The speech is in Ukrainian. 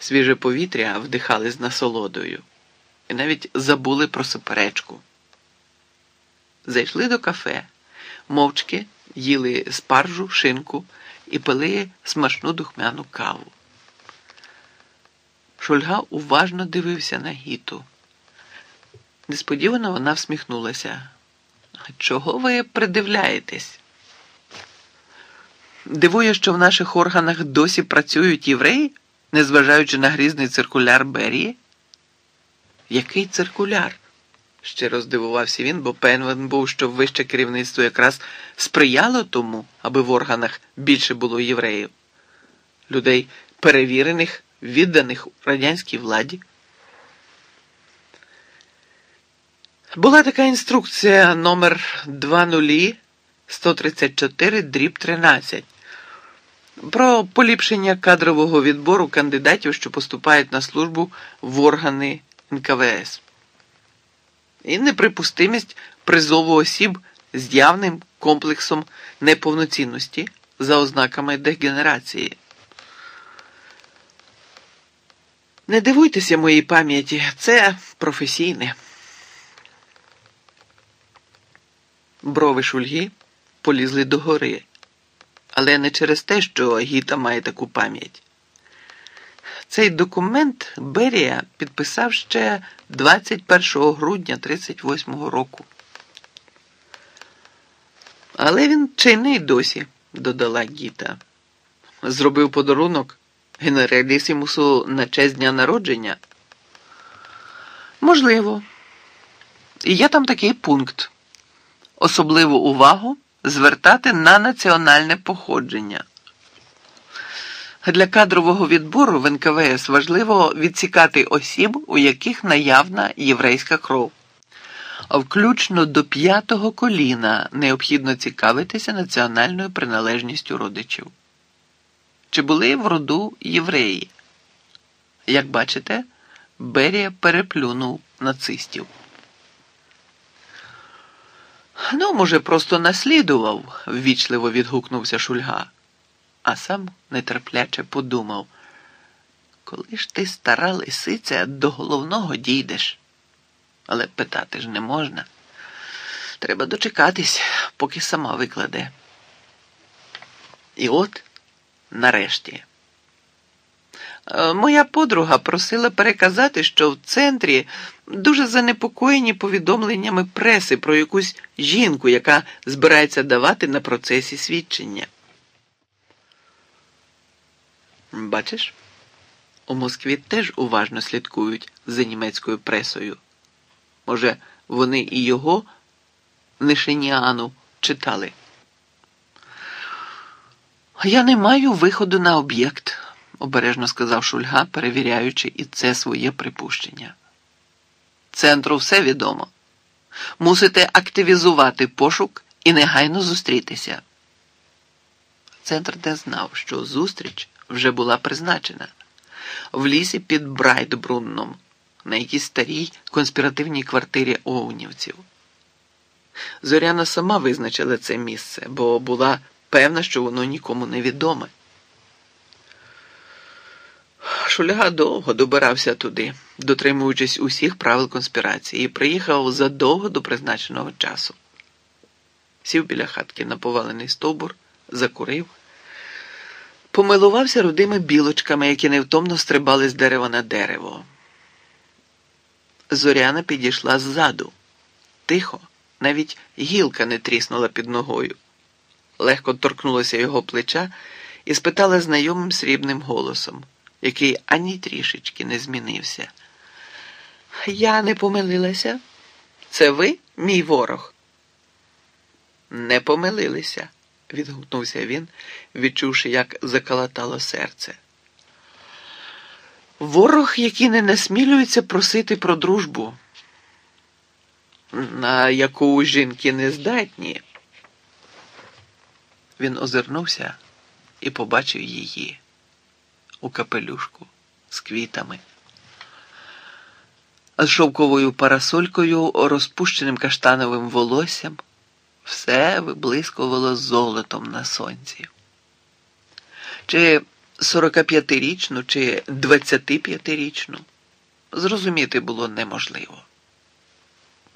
свіже повітря вдихали з насолодою і навіть забули про суперечку. Зайшли до кафе, мовчки їли спаржу, шинку і пили смачну духмяну каву. Шульга уважно дивився на гіту. Несподівано вона всміхнулася. Чого ви придивляєтесь? Дивує, що в наших органах досі працюють євреї, незважаючи на грізний циркуляр Берії? Який циркуляр? Щиро здивувався він, бо певен був, що вище керівництво якраз сприяло тому, аби в органах більше було євреїв, людей перевірених, відданих радянській владі. Була така інструкція номер 20134 дріб 13 про поліпшення кадрового відбору кандидатів, що поступають на службу в органи НКВС. І неприпустимість призову осіб з явним комплексом неповноцінності за ознаками дегенерації. Не дивуйтеся моїй пам'яті, це професійне. Брови шульги полізли догори, але не через те, що Гіта має таку пам'ять. Цей документ Берія підписав ще 21 грудня 38-го року. Але він чинний досі, додала Гіта. Зробив подарунок генералісімусу на честь дня народження. Можливо. І є там такий пункт. Особливу увагу звертати на національне походження. Для кадрового відбору в НКВС важливо відсікати осіб, у яких наявна єврейська кров. Включно до п'ятого коліна необхідно цікавитися національною приналежністю родичів. Чи були в роду євреї? Як бачите, Берія переплюнув нацистів. Ну, може, просто наслідував, ввічливо відгукнувся Шульга а сам нетерпляче подумав, коли ж ти стара лисиця до головного дійдеш. Але питати ж не можна. Треба дочекатись, поки сама викладе. І от нарешті. Е, моя подруга просила переказати, що в центрі дуже занепокоєні повідомленнями преси про якусь жінку, яка збирається давати на процесі свідчення. Бачиш, у Москві теж уважно слідкують за німецькою пресою. Може, вони і його Нишеніану читали. Я не маю виходу на об'єкт, обережно сказав Шульга, перевіряючи і це своє припущення. Центру все відомо. Мусите активізувати пошук і негайно зустрітися. Центр не знав, що зустріч вже була призначена в лісі під Брайтбрунном, на якійсь старій конспіративній квартирі Оунівців. Зоряна сама визначила це місце, бо була певна, що воно нікому не відоме. Шуляга довго добирався туди, дотримуючись усіх правил конспірації, і приїхав задовго до призначеного часу. Сів біля хатки на повалений стовбур, закурив помилувався рудими білочками, які невтомно стрибали з дерева на дерево. Зоряна підійшла ззаду. Тихо, навіть гілка не тріснула під ногою. Легко торкнулася його плеча і спитала знайомим срібним голосом, який ані трішечки не змінився. Я не помилилася? Це ви, мій ворог? Не помилилися відгукнувся він, відчувши, як закалатало серце. Ворог, який не насмілюється просити про дружбу, на яку жінки не здатні. Він озирнувся і побачив її у капелюшку з квітами, з шовковою парасолькою, розпущеним каштановим волоссям все виблискувало золотом на сонці. Чи 45-річну чи 25-річну, зрозуміти було неможливо.